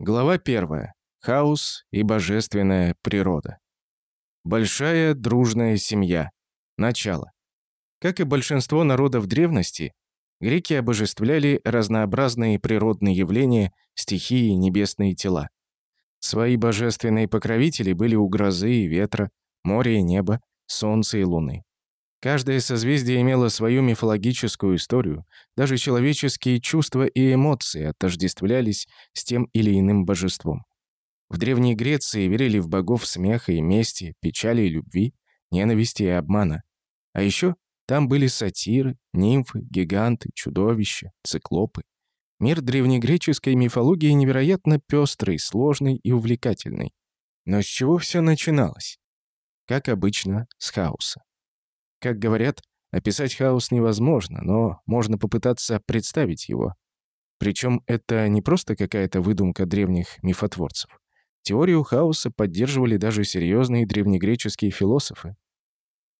Глава 1. Хаос и божественная природа. Большая дружная семья. Начало. Как и большинство народов древности, греки обожествляли разнообразные природные явления, стихии небесные тела. Свои божественные покровители были у грозы и ветра, моря и неба, солнца и луны. Каждое созвездие имело свою мифологическую историю, даже человеческие чувства и эмоции отождествлялись с тем или иным божеством. В Древней Греции верили в богов смеха и мести, печали и любви, ненависти и обмана. А еще там были сатиры, нимфы, гиганты, чудовища, циклопы. Мир древнегреческой мифологии невероятно пестрый, сложный и увлекательный. Но с чего все начиналось? Как обычно, с хаоса. Как говорят, описать хаос невозможно, но можно попытаться представить его. Причем это не просто какая-то выдумка древних мифотворцев. Теорию хаоса поддерживали даже серьезные древнегреческие философы.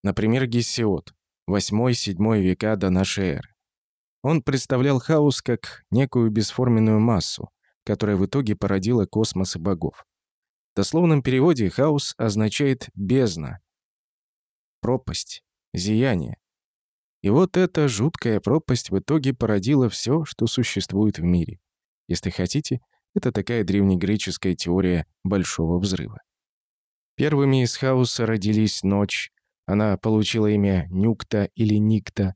Например, Гессиод, 8-7 века до нашей эры. Он представлял хаос как некую бесформенную массу, которая в итоге породила космос и богов. В дословном переводе хаос означает «бездна», «пропасть», зияние. И вот эта жуткая пропасть в итоге породила все, что существует в мире. Если хотите, это такая древнегреческая теория Большого Взрыва. Первыми из хаоса родились ночь. Она получила имя Нюкта или Никта,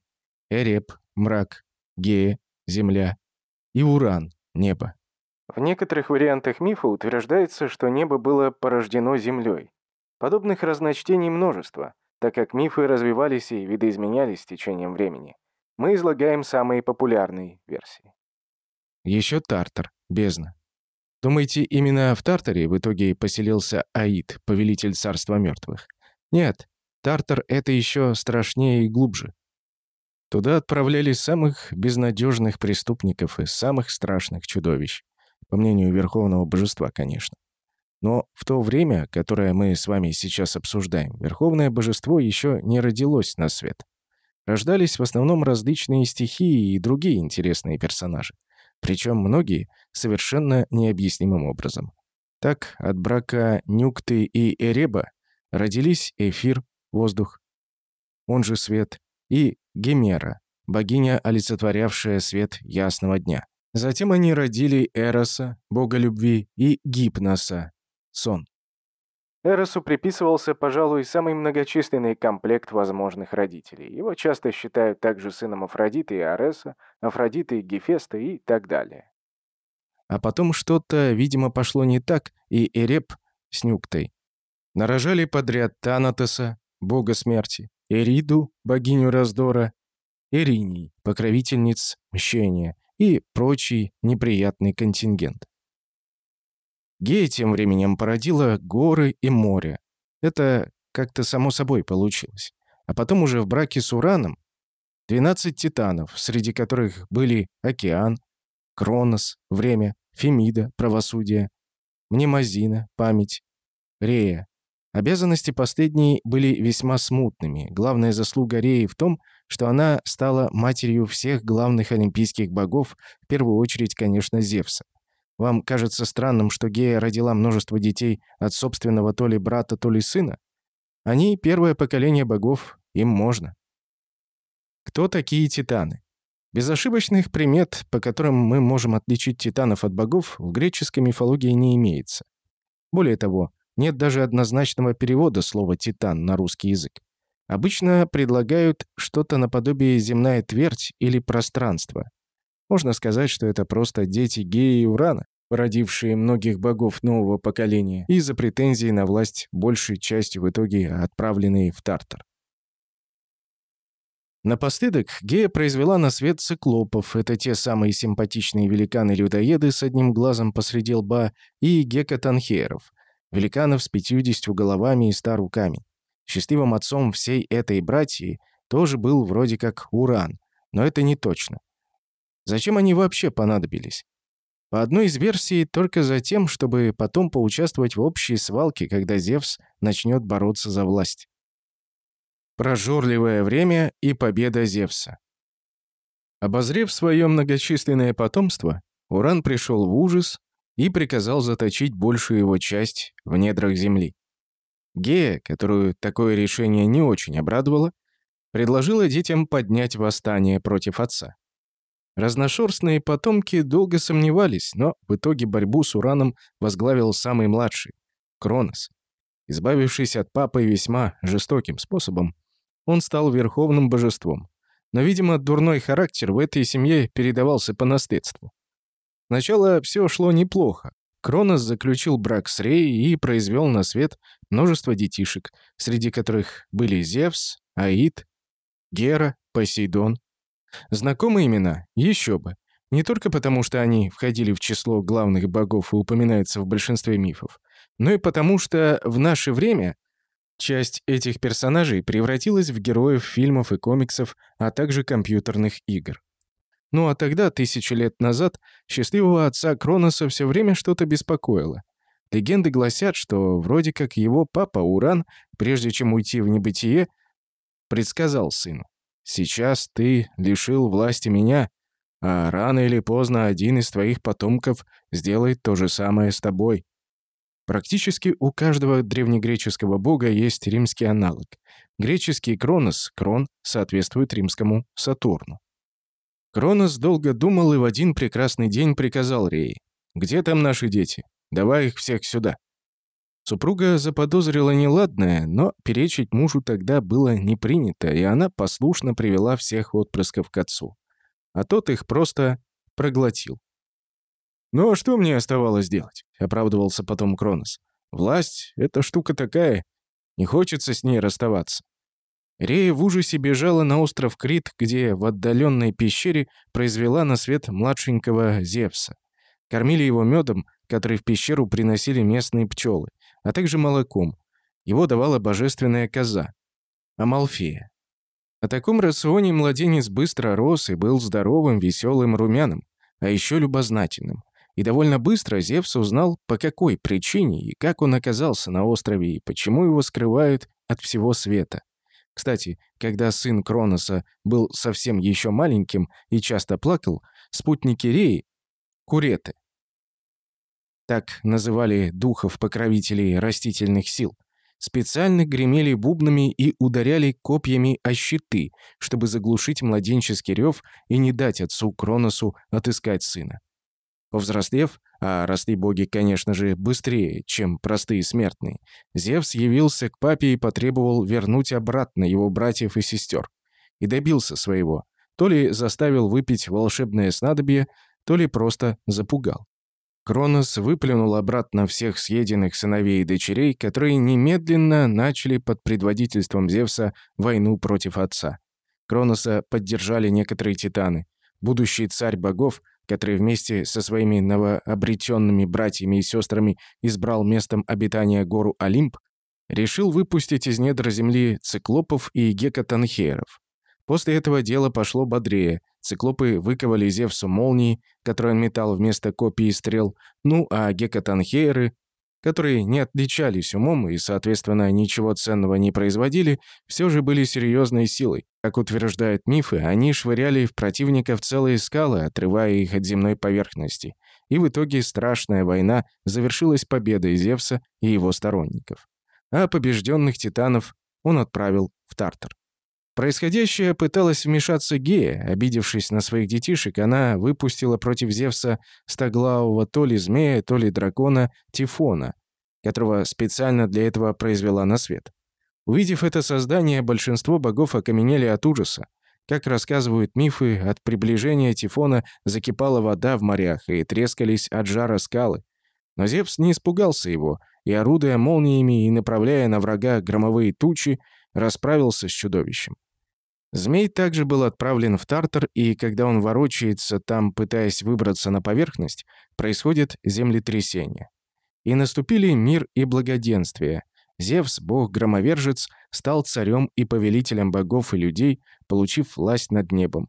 Эреб, мрак, Гея, земля и Уран, небо. В некоторых вариантах мифа утверждается, что небо было порождено землей. Подобных разночтений множество – так как мифы развивались и видоизменялись с течением времени. Мы излагаем самые популярные версии. Еще Тартар, бездна. Думаете, именно в Тартаре в итоге поселился Аид, повелитель царства мертвых? Нет, Тартар — это еще страшнее и глубже. Туда отправляли самых безнадежных преступников и самых страшных чудовищ. По мнению Верховного Божества, конечно. Но в то время, которое мы с вами сейчас обсуждаем, Верховное Божество еще не родилось на свет. Рождались в основном различные стихии и другие интересные персонажи. Причем многие совершенно необъяснимым образом. Так, от брака Нюкты и Эреба родились Эфир, воздух, он же свет, и Гемера, богиня, олицетворявшая свет ясного дня. Затем они родили Эроса, бога любви, и Гипноса, сон. Эросу приписывался, пожалуй, самый многочисленный комплект возможных родителей. Его часто считают также сыном Афродиты и Ареса, Афродиты и Гефеста и так далее. А потом что-то, видимо, пошло не так, и Эреп с Нюктой нарожали подряд Танатоса, бога смерти, Эриду, богиню раздора, Эриней, покровительниц мщения и прочий неприятный контингент. Гея тем временем породила горы и море. Это как-то само собой получилось. А потом уже в браке с Ураном 12 титанов, среди которых были Океан, Кронос, Время, Фемида, Правосудие, Мнемозина, Память, Рея. Обязанности последней были весьма смутными. Главная заслуга Реи в том, что она стала матерью всех главных олимпийских богов, в первую очередь, конечно, Зевса. Вам кажется странным, что Гея родила множество детей от собственного то ли брата, то ли сына? Они — первое поколение богов, им можно. Кто такие титаны? Безошибочных примет, по которым мы можем отличить титанов от богов, в греческой мифологии не имеется. Более того, нет даже однозначного перевода слова «титан» на русский язык. Обычно предлагают что-то наподобие «земная твердь» или «пространство». Можно сказать, что это просто дети Геи и Урана, породившие многих богов нового поколения, из-за претензий на власть большей частью в итоге отправленные в Тартар. Напоследок Гея произвела на свет циклопов, это те самые симпатичные великаны-людоеды с одним глазом посреди лба, и гекатанхеров, великанов с пятьюдесятью головами и ста руками. Счастливым отцом всей этой братьи тоже был вроде как Уран, но это не точно. Зачем они вообще понадобились? По одной из версий, только за тем, чтобы потом поучаствовать в общей свалке, когда Зевс начнет бороться за власть. Прожорливое время и победа Зевса. Обозрев свое многочисленное потомство, Уран пришел в ужас и приказал заточить большую его часть в недрах земли. Гея, которую такое решение не очень обрадовало, предложила детям поднять восстание против отца. Разношерстные потомки долго сомневались, но в итоге борьбу с Ураном возглавил самый младший — Кронос. Избавившись от папы весьма жестоким способом, он стал верховным божеством. Но, видимо, дурной характер в этой семье передавался по наследству. Сначала все шло неплохо. Кронос заключил брак с Рей и произвел на свет множество детишек, среди которых были Зевс, Аид, Гера, Посейдон. Знакомые имена? Еще бы. Не только потому, что они входили в число главных богов и упоминаются в большинстве мифов, но и потому, что в наше время часть этих персонажей превратилась в героев фильмов и комиксов, а также компьютерных игр. Ну а тогда, тысячи лет назад, счастливого отца Кроноса все время что-то беспокоило. Легенды гласят, что вроде как его папа Уран, прежде чем уйти в небытие, предсказал сыну. «Сейчас ты лишил власти меня, а рано или поздно один из твоих потомков сделает то же самое с тобой». Практически у каждого древнегреческого бога есть римский аналог. Греческий Кронос, Крон, соответствует римскому Сатурну. Кронос долго думал и в один прекрасный день приказал Рей. «Где там наши дети? Давай их всех сюда». Супруга заподозрила неладное, но перечить мужу тогда было не принято, и она послушно привела всех отпрысков к отцу. А тот их просто проглотил. «Ну а что мне оставалось делать?» — оправдывался потом Кронос. «Власть — это штука такая. Не хочется с ней расставаться». Рея в ужасе бежала на остров Крит, где в отдаленной пещере произвела на свет младшенького Зевса. Кормили его медом, который в пещеру приносили местные пчелы а также молоком. Его давала божественная коза – Амалфея. О таком рационе младенец быстро рос и был здоровым, веселым, румяным, а еще любознательным. И довольно быстро Зевс узнал, по какой причине и как он оказался на острове и почему его скрывают от всего света. Кстати, когда сын Кроноса был совсем еще маленьким и часто плакал, спутники Реи, Куреты, так называли духов-покровителей растительных сил, специально гремели бубнами и ударяли копьями о щиты, чтобы заглушить младенческий рев и не дать отцу Кроносу отыскать сына. Повзрослев, а росли боги, конечно же, быстрее, чем простые смертные, Зевс явился к папе и потребовал вернуть обратно его братьев и сестер. И добился своего. То ли заставил выпить волшебное снадобье, то ли просто запугал. Кронос выплюнул обратно всех съеденных сыновей и дочерей, которые немедленно начали под предводительством Зевса войну против отца. Кроноса поддержали некоторые титаны. Будущий царь богов, который вместе со своими новообретенными братьями и сестрами избрал местом обитания гору Олимп, решил выпустить из недр земли циклопов и гекатанхеров. После этого дело пошло бодрее. Циклопы выковали Зевсу молнии, которые он метал вместо копий стрел, ну а гекатанхейры, которые не отличались умом и, соответственно, ничего ценного не производили, все же были серьезной силой. Как утверждают мифы, они швыряли в противников целые скалы, отрывая их от земной поверхности. И в итоге страшная война завершилась победой Зевса и его сторонников. А побежденных титанов он отправил в Тартар происходящее пыталась вмешаться Гея. Обидевшись на своих детишек, она выпустила против Зевса стоглавого то ли змея, то ли дракона Тифона, которого специально для этого произвела на свет. Увидев это создание, большинство богов окаменели от ужаса. Как рассказывают мифы, от приближения Тифона закипала вода в морях и трескались от жара скалы. Но Зевс не испугался его, и, орудуя молниями и направляя на врага громовые тучи, расправился с чудовищем. Змей также был отправлен в Тартар, и когда он ворочается там, пытаясь выбраться на поверхность, происходит землетрясение. И наступили мир и благоденствие. Зевс, бог-громовержец, стал царем и повелителем богов и людей, получив власть над небом.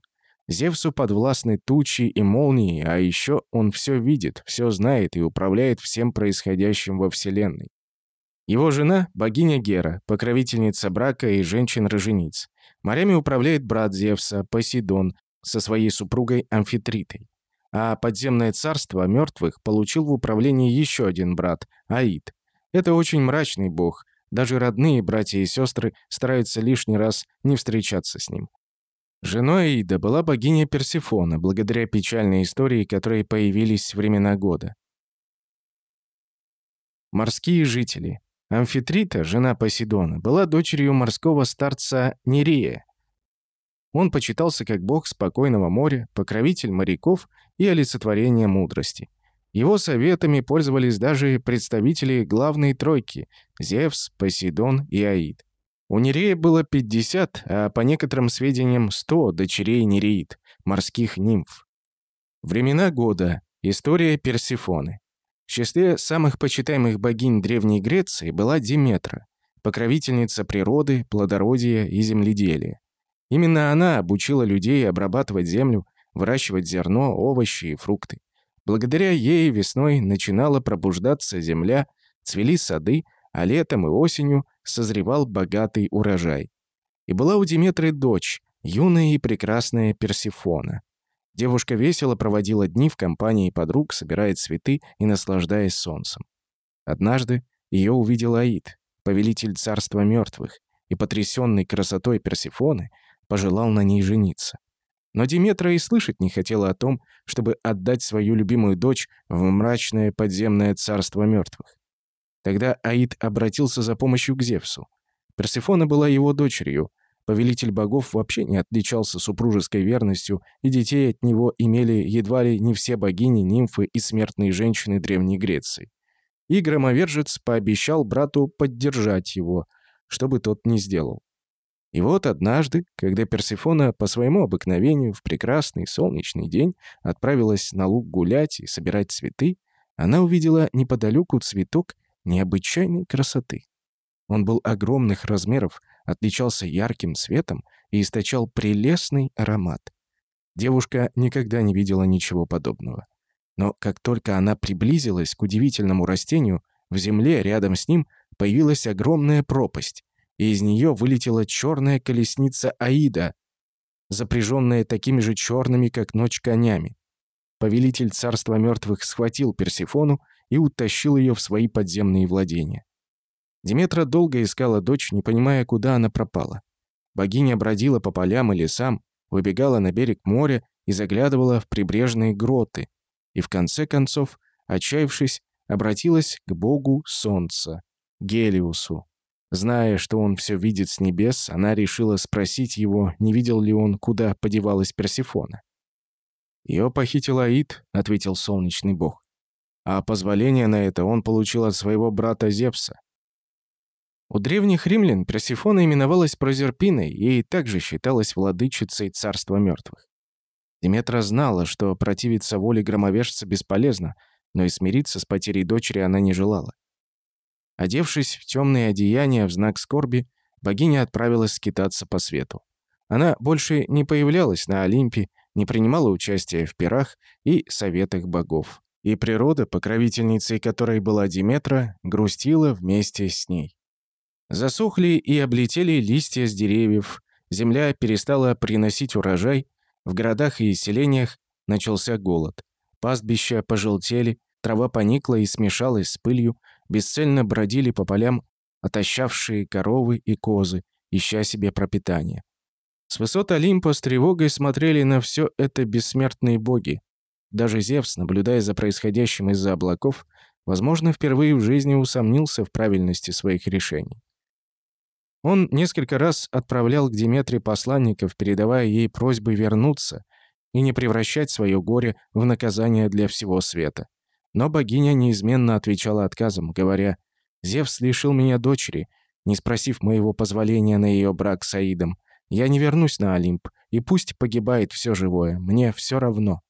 Зевсу подвластны тучи и молнии, а еще он все видит, все знает и управляет всем происходящим во Вселенной. Его жена – богиня Гера, покровительница брака и женщин-рожениц. Морями управляет брат Зевса, Посейдон, со своей супругой Амфитритой. а подземное царство мертвых получил в управление еще один брат, Аид. Это очень мрачный бог, даже родные братья и сестры стараются лишний раз не встречаться с ним. Женой Аида была богиня Персефона, благодаря печальной истории, которые появились времена года. Морские жители. Амфитрита, жена Посейдона, была дочерью морского старца Нерея. Он почитался как бог спокойного моря, покровитель моряков и олицетворение мудрости. Его советами пользовались даже представители главной тройки – Зевс, Посейдон и Аид. У Нерея было 50, а по некоторым сведениям 100 дочерей Нереид, морских нимф. Времена года. История Персифоны. В числе самых почитаемых богинь Древней Греции была Диметра, покровительница природы, плодородия и земледелия. Именно она обучила людей обрабатывать землю, выращивать зерно, овощи и фрукты. Благодаря ей весной начинала пробуждаться земля, цвели сады, а летом и осенью созревал богатый урожай. И была у Диметры дочь, юная и прекрасная Персифона. Девушка весело проводила дни в компании подруг, собирая цветы и наслаждаясь солнцем. Однажды ее увидел Аид, повелитель царства мертвых, и, потрясенный красотой Персифоны, пожелал на ней жениться. Но Диметра и слышать не хотела о том, чтобы отдать свою любимую дочь в мрачное подземное царство мертвых. Тогда Аид обратился за помощью к Зевсу. Персефона была его дочерью. Повелитель богов вообще не отличался супружеской верностью, и детей от него имели едва ли не все богини, нимфы и смертные женщины Древней Греции. И громовержец пообещал брату поддержать его, чтобы тот не сделал. И вот однажды, когда Персефона по своему обыкновению в прекрасный солнечный день отправилась на луг гулять и собирать цветы, она увидела неподалеку цветок необычайной красоты. Он был огромных размеров, отличался ярким цветом и источал прелестный аромат. Девушка никогда не видела ничего подобного. Но как только она приблизилась к удивительному растению, в земле рядом с ним появилась огромная пропасть, и из нее вылетела черная колесница Аида, запряженная такими же черными, как ночь, конями. Повелитель царства мертвых схватил Персифону и утащил ее в свои подземные владения. Диметра долго искала дочь, не понимая, куда она пропала. Богиня бродила по полям и лесам, выбегала на берег моря и заглядывала в прибрежные гроты, и в конце концов, отчаявшись, обратилась к богу солнца, Гелиусу. Зная, что он все видит с небес, она решила спросить его, не видел ли он, куда подевалась Персифона. «Ее похитил Аид», — ответил солнечный бог. «А позволение на это он получил от своего брата Зевса». У древних римлян Персифона именовалась Прозерпиной и также считалась владычицей царства мертвых. Диметра знала, что противиться воле громовержца бесполезно, но и смириться с потерей дочери она не желала. Одевшись в темные одеяния в знак скорби, богиня отправилась скитаться по свету. Она больше не появлялась на Олимпе, не принимала участия в пирах и советах богов. И природа, покровительницей которой была Диметра, грустила вместе с ней. Засохли и облетели листья с деревьев, земля перестала приносить урожай, в городах и селениях начался голод. Пастбища пожелтели, трава поникла и смешалась с пылью, бесцельно бродили по полям отощавшие коровы и козы, ища себе пропитание. С высот Олимпа с тревогой смотрели на все это бессмертные боги. Даже Зевс, наблюдая за происходящим из-за облаков, возможно, впервые в жизни усомнился в правильности своих решений. Он несколько раз отправлял к Диметре посланников, передавая ей просьбы вернуться и не превращать свое горе в наказание для всего света. Но богиня неизменно отвечала отказом, говоря, «Зевс лишил меня дочери, не спросив моего позволения на ее брак с Аидом. Я не вернусь на Олимп, и пусть погибает все живое, мне все равно».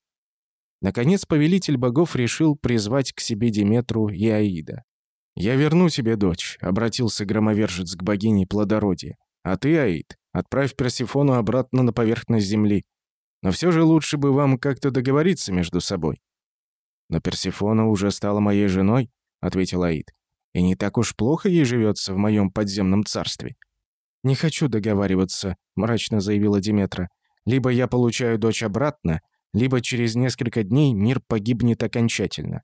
Наконец, повелитель богов решил призвать к себе Диметру и Аида. «Я верну тебе дочь», — обратился громовержец к богине плодородия. «А ты, Аид, отправь Персифону обратно на поверхность земли. Но все же лучше бы вам как-то договориться между собой. «Но Персифона уже стала моей женой», — ответил Аид. «И не так уж плохо ей живется в моем подземном царстве». «Не хочу договариваться», — мрачно заявила Диметра. «Либо я получаю дочь обратно, либо через несколько дней мир погибнет окончательно.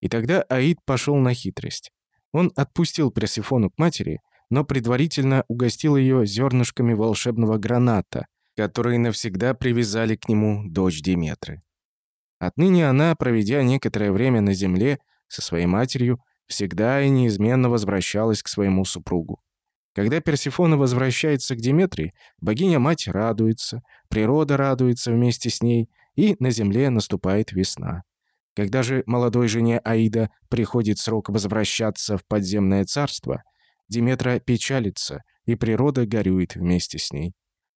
И тогда Аид пошел на хитрость. Он отпустил Персифону к матери, но предварительно угостил ее зернышками волшебного граната, которые навсегда привязали к нему дочь Диметры. Отныне она, проведя некоторое время на земле со своей матерью, всегда и неизменно возвращалась к своему супругу. Когда Персифона возвращается к Диметре, богиня-мать радуется, природа радуется вместе с ней, и на земле наступает весна. Когда же молодой жене Аида приходит срок возвращаться в подземное царство, Диметра печалится, и природа горюет вместе с ней.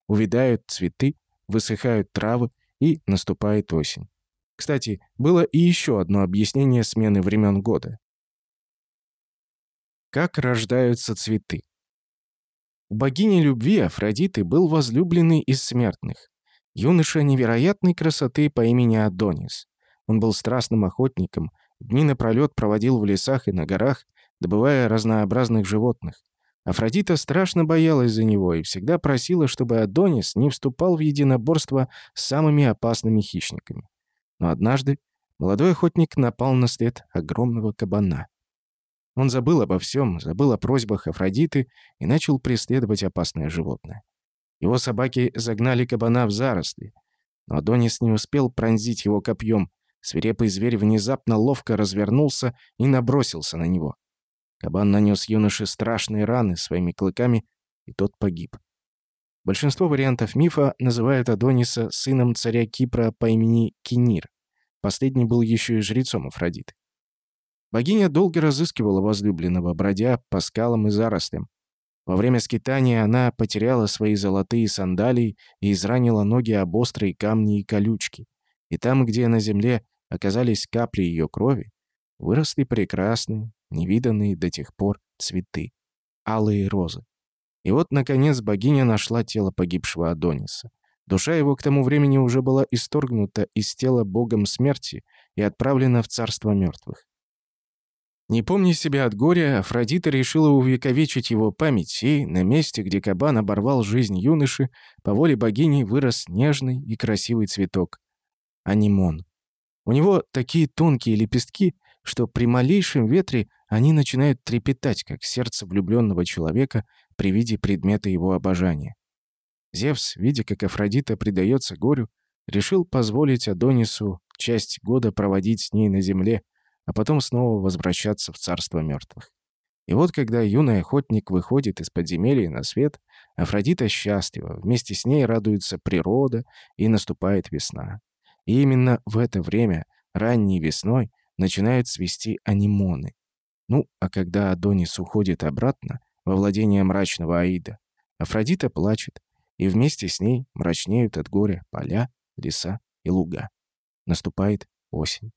Увядают цветы, высыхают травы, и наступает осень. Кстати, было и еще одно объяснение смены времен года. Как рождаются цветы? У богини любви Афродиты был возлюбленный из смертных. Юноша невероятной красоты по имени Адонис. Он был страстным охотником, дни напролет проводил в лесах и на горах, добывая разнообразных животных. Афродита страшно боялась за него и всегда просила, чтобы Адонис не вступал в единоборство с самыми опасными хищниками. Но однажды молодой охотник напал на след огромного кабана. Он забыл обо всем, забыл о просьбах Афродиты и начал преследовать опасное животное. Его собаки загнали кабана в заросли, но Адонис не успел пронзить его копьем. Свирепый зверь внезапно ловко развернулся и набросился на него. Кабан нанес юноше страшные раны своими клыками, и тот погиб. Большинство вариантов мифа называют Адониса сыном царя Кипра по имени Кинир. Последний был еще и жрецом Афродиты. Богиня долго разыскивала возлюбленного, бродя по скалам и зарослям. Во время скитания она потеряла свои золотые сандалии и изранила ноги об острые камни и колючки. И там, где на земле оказались капли ее крови, выросли прекрасные, невиданные до тех пор цветы, алые розы. И вот, наконец, богиня нашла тело погибшего Адониса. Душа его к тому времени уже была исторгнута из тела богом смерти и отправлена в царство мертвых. Не помня себя от горя, Афродита решила увековечить его память, и на месте, где кабан оборвал жизнь юноши, по воле богини вырос нежный и красивый цветок — анимон. У него такие тонкие лепестки, что при малейшем ветре они начинают трепетать, как сердце влюбленного человека при виде предмета его обожания. Зевс, видя, как Афродита предается горю, решил позволить Адонису часть года проводить с ней на земле, а потом снова возвращаться в царство мертвых. И вот когда юный охотник выходит из подземелья на свет, Афродита счастлива, вместе с ней радуется природа, и наступает весна. И именно в это время, ранней весной, начинают свести анимоны. Ну, а когда Адонис уходит обратно, во владение мрачного Аида, Афродита плачет, и вместе с ней мрачнеют от горя поля, леса и луга. Наступает осень.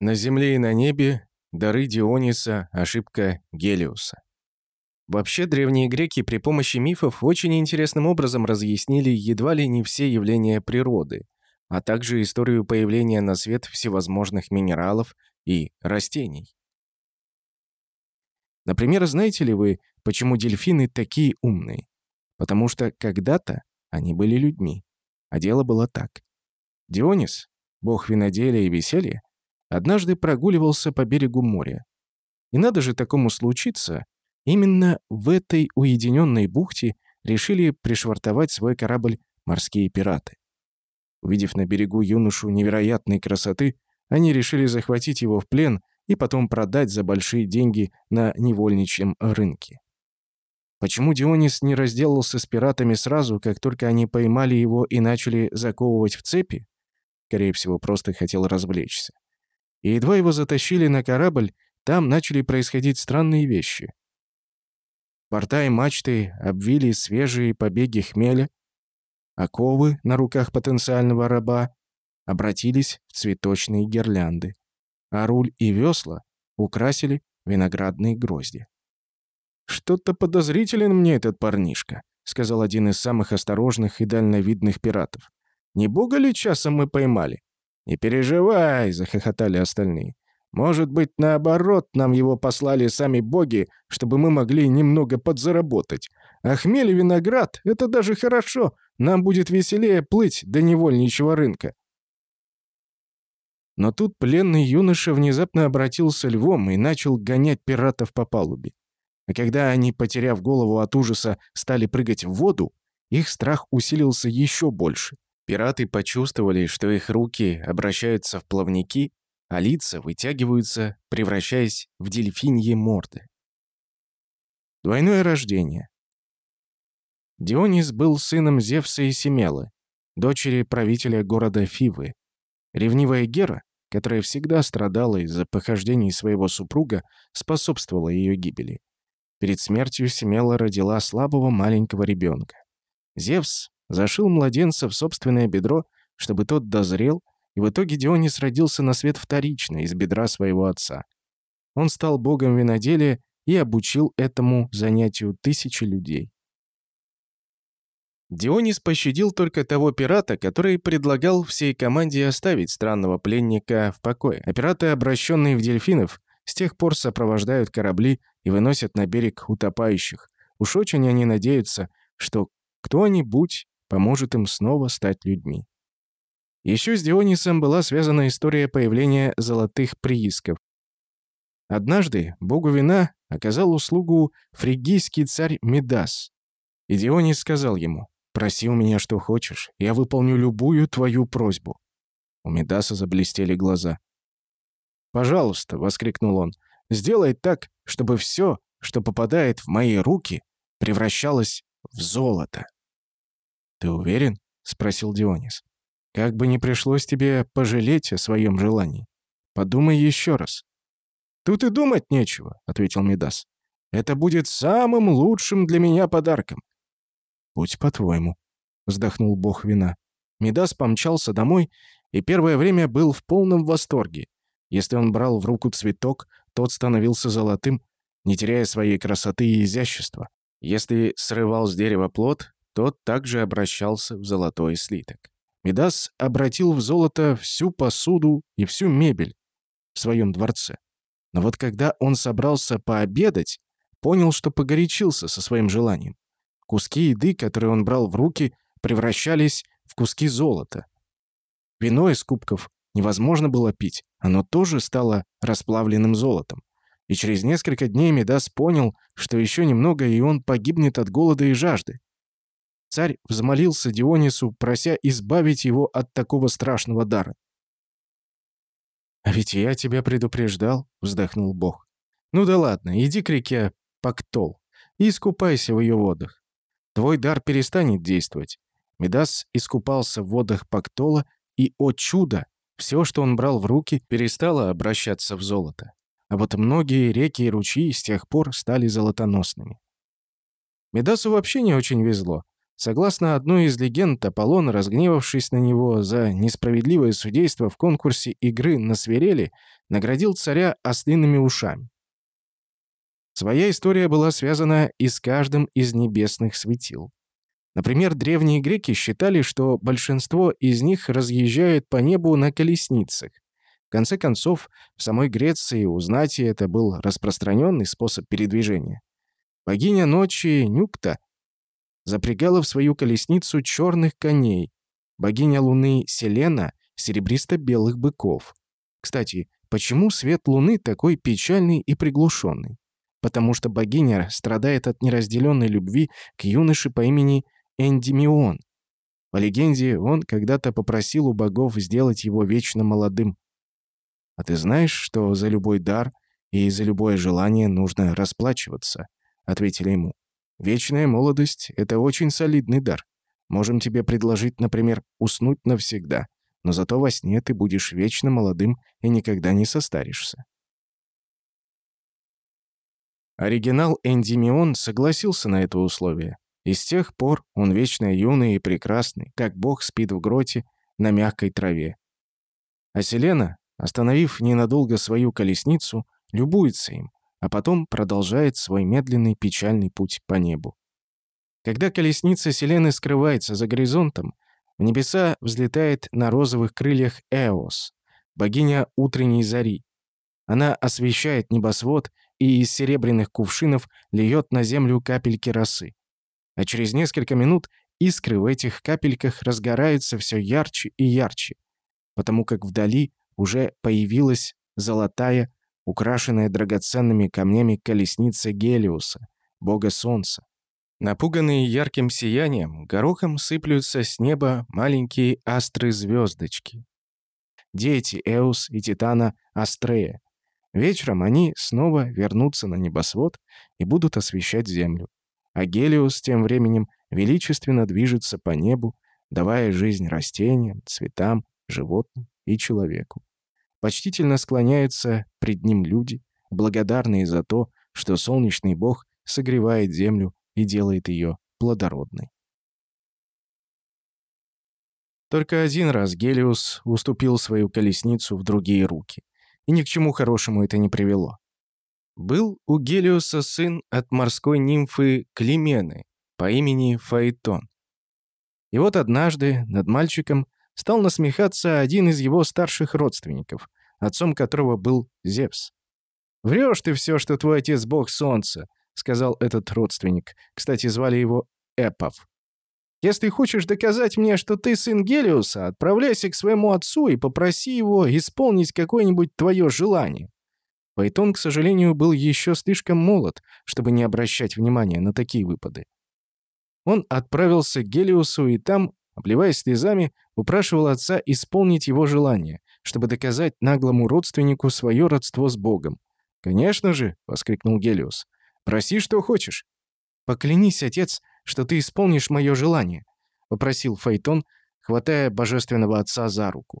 На земле и на небе дары Диониса, ошибка Гелиуса. Вообще, древние греки при помощи мифов очень интересным образом разъяснили едва ли не все явления природы, а также историю появления на свет всевозможных минералов и растений. Например, знаете ли вы, почему дельфины такие умные? Потому что когда-то они были людьми, а дело было так. Дионис, бог виноделия и веселья, однажды прогуливался по берегу моря. И надо же такому случиться, именно в этой уединенной бухте решили пришвартовать свой корабль морские пираты. Увидев на берегу юношу невероятной красоты, они решили захватить его в плен и потом продать за большие деньги на невольничьем рынке. Почему Дионис не разделался с пиратами сразу, как только они поймали его и начали заковывать в цепи? Скорее всего, просто хотел развлечься и едва его затащили на корабль, там начали происходить странные вещи. Борта и мачты обвили свежие побеги хмеля, оковы на руках потенциального раба обратились в цветочные гирлянды, а руль и весла украсили виноградные грозди. «Что-то подозрителен мне этот парнишка», — сказал один из самых осторожных и дальновидных пиратов. «Не бога ли часом мы поймали?» «Не переживай», — захохотали остальные. «Может быть, наоборот, нам его послали сами боги, чтобы мы могли немного подзаработать. А хмель и виноград — это даже хорошо, нам будет веселее плыть до невольничьего рынка». Но тут пленный юноша внезапно обратился львом и начал гонять пиратов по палубе. А когда они, потеряв голову от ужаса, стали прыгать в воду, их страх усилился еще больше. Пираты почувствовали, что их руки обращаются в плавники, а лица вытягиваются, превращаясь в дельфиньи морды. Двойное рождение. Дионис был сыном Зевса и Семелы, дочери правителя города Фивы. Ревнивая Гера, которая всегда страдала из-за похождений своего супруга, способствовала ее гибели. Перед смертью Семела родила слабого маленького ребенка. Зевс зашил младенца в собственное бедро, чтобы тот дозрел, и в итоге Дионис родился на свет вторично из бедра своего отца. Он стал богом виноделия и обучил этому занятию тысячи людей. Дионис пощадил только того пирата, который предлагал всей команде оставить странного пленника в покое. А пираты, обращенные в дельфинов, с тех пор сопровождают корабли и выносят на берег утопающих. Уж очень они надеются, что кто-нибудь поможет им снова стать людьми. Еще с Дионисом была связана история появления золотых приисков. Однажды богу вина оказал услугу фригийский царь Медас. И Дионис сказал ему, «Проси у меня что хочешь, я выполню любую твою просьбу». У Медаса заблестели глаза. «Пожалуйста», — воскликнул он, — «сделай так, чтобы все, что попадает в мои руки, превращалось в золото». «Ты уверен?» — спросил Дионис. «Как бы ни пришлось тебе пожалеть о своем желании. Подумай еще раз». «Тут и думать нечего», — ответил Медас. «Это будет самым лучшим для меня подарком». «Будь по-твоему», — вздохнул бог вина. Медас помчался домой и первое время был в полном восторге. Если он брал в руку цветок, тот становился золотым, не теряя своей красоты и изящества. Если срывал с дерева плод, тот также обращался в золотой слиток. Медас обратил в золото всю посуду и всю мебель в своем дворце. Но вот когда он собрался пообедать, понял, что погорячился со своим желанием. Куски еды, которые он брал в руки, превращались в куски золота. Вино из кубков невозможно было пить, оно тоже стало расплавленным золотом. И через несколько дней Медас понял, что еще немного, и он погибнет от голода и жажды. Царь взмолился Дионису, прося избавить его от такого страшного дара. «А ведь я тебя предупреждал», — вздохнул бог. «Ну да ладно, иди к реке Пактол и искупайся в ее водах. Твой дар перестанет действовать». Медас искупался в водах Пактола, и, о чудо, все, что он брал в руки, перестало обращаться в золото. А вот многие реки и ручьи с тех пор стали золотоносными. Медасу вообще не очень везло. Согласно одной из легенд, Аполлон, разгневавшись на него за несправедливое судейство в конкурсе игры на свирели, наградил царя ослиными ушами. Своя история была связана и с каждым из небесных светил. Например, древние греки считали, что большинство из них разъезжают по небу на колесницах. В конце концов, в самой Греции у знати это был распространенный способ передвижения. Богиня ночи Нюкта запрягала в свою колесницу черных коней, богиня луны Селена — серебристо-белых быков. Кстати, почему свет луны такой печальный и приглушенный? Потому что богиня страдает от неразделенной любви к юноше по имени Эндимион. По легенде, он когда-то попросил у богов сделать его вечно молодым. А ты знаешь, что за любой дар и за любое желание нужно расплачиваться? Ответили ему. Вечная молодость — это очень солидный дар. Можем тебе предложить, например, уснуть навсегда, но зато во сне ты будешь вечно молодым и никогда не состаришься. Оригинал Эндимион согласился на это условие, и с тех пор он вечно юный и прекрасный, как бог спит в гроте на мягкой траве. А Селена, остановив ненадолго свою колесницу, любуется им, а потом продолжает свой медленный печальный путь по небу. Когда колесница Селены скрывается за горизонтом, в небеса взлетает на розовых крыльях Эос, богиня утренней зари. Она освещает небосвод и из серебряных кувшинов льет на землю капельки росы. А через несколько минут искры в этих капельках разгораются все ярче и ярче, потому как вдали уже появилась золотая, украшенная драгоценными камнями колесница Гелиуса, бога солнца. Напуганные ярким сиянием, горохом сыплются с неба маленькие астры-звездочки. Дети Эус и Титана Астрея. Вечером они снова вернутся на небосвод и будут освещать землю. А Гелиус тем временем величественно движется по небу, давая жизнь растениям, цветам, животным и человеку. Почтительно склоняются пред ним люди, благодарные за то, что солнечный бог согревает землю и делает ее плодородной. Только один раз Гелиус уступил свою колесницу в другие руки, и ни к чему хорошему это не привело. Был у Гелиуса сын от морской нимфы Климены по имени Фаэтон. И вот однажды над мальчиком стал насмехаться один из его старших родственников, отцом которого был Зевс. «Врешь ты все, что твой отец бог солнца», — сказал этот родственник. Кстати, звали его Эпов. «Если хочешь доказать мне, что ты сын Гелиуса, отправляйся к своему отцу и попроси его исполнить какое-нибудь твое желание». Пайтон, к сожалению, был еще слишком молод, чтобы не обращать внимания на такие выпады. Он отправился к Гелиусу и там, обливаясь слезами, упрашивал отца исполнить его желание, чтобы доказать наглому родственнику свое родство с Богом. «Конечно же!» — воскликнул Гелиус. «Проси, что хочешь». «Поклянись, отец, что ты исполнишь мое желание», — попросил Фейтон, хватая божественного отца за руку.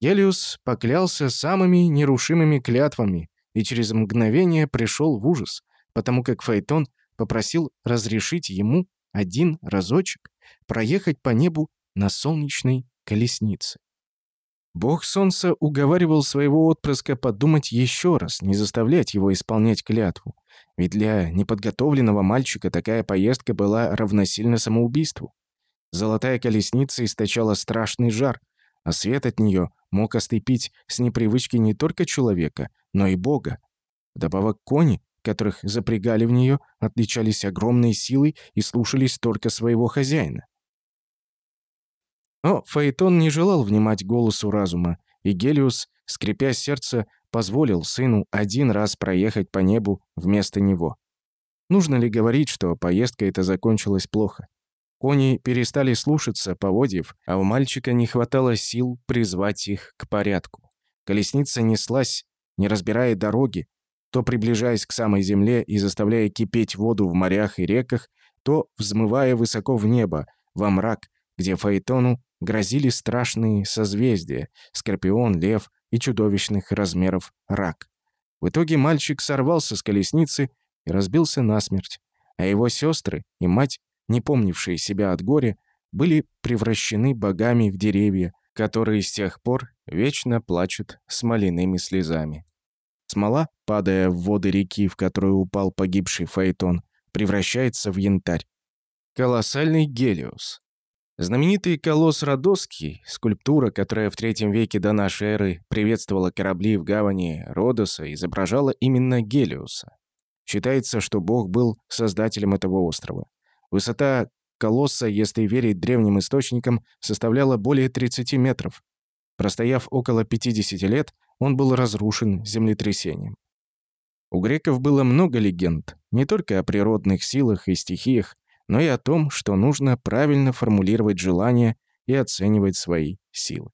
Гелиус поклялся самыми нерушимыми клятвами и через мгновение пришел в ужас, потому как Фейтон попросил разрешить ему один разочек проехать по небу на солнечной колеснице. Бог Солнца уговаривал своего отпрыска подумать еще раз, не заставлять его исполнять клятву. Ведь для неподготовленного мальчика такая поездка была равносильна самоубийству. Золотая колесница источала страшный жар, а свет от нее мог остыпить с непривычки не только человека, но и Бога. Вдобавок кони, которых запрягали в нее, отличались огромной силой и слушались только своего хозяина. Но Фаэтон не желал внимать голосу разума, и Гелиус, скрипя сердце, позволил сыну один раз проехать по небу вместо него. Нужно ли говорить, что поездка эта закончилась плохо? Кони перестали слушаться поводьев, а у мальчика не хватало сил призвать их к порядку. Колесница неслась, не разбирая дороги, то приближаясь к самой земле и заставляя кипеть воду в морях и реках, то взмывая высоко в небо, во мрак, где Фаэтону грозили страшные созвездия — Скорпион, Лев и чудовищных размеров Рак. В итоге мальчик сорвался с колесницы и разбился насмерть, а его сестры и мать, не помнившие себя от горя, были превращены богами в деревья, которые с тех пор вечно плачут смоляными слезами. Смола, падая в воды реки, в которую упал погибший Фаэтон, превращается в янтарь. Колоссальный Гелиос. Знаменитый колосс Родосский, скульптура, которая в III веке до нашей эры приветствовала корабли в гавани Родоса, изображала именно Гелиуса. Считается, что бог был создателем этого острова. Высота колосса, если верить древним источникам, составляла более 30 метров. Простояв около 50 лет, он был разрушен землетрясением. У греков было много легенд, не только о природных силах и стихиях, но и о том, что нужно правильно формулировать желания и оценивать свои силы.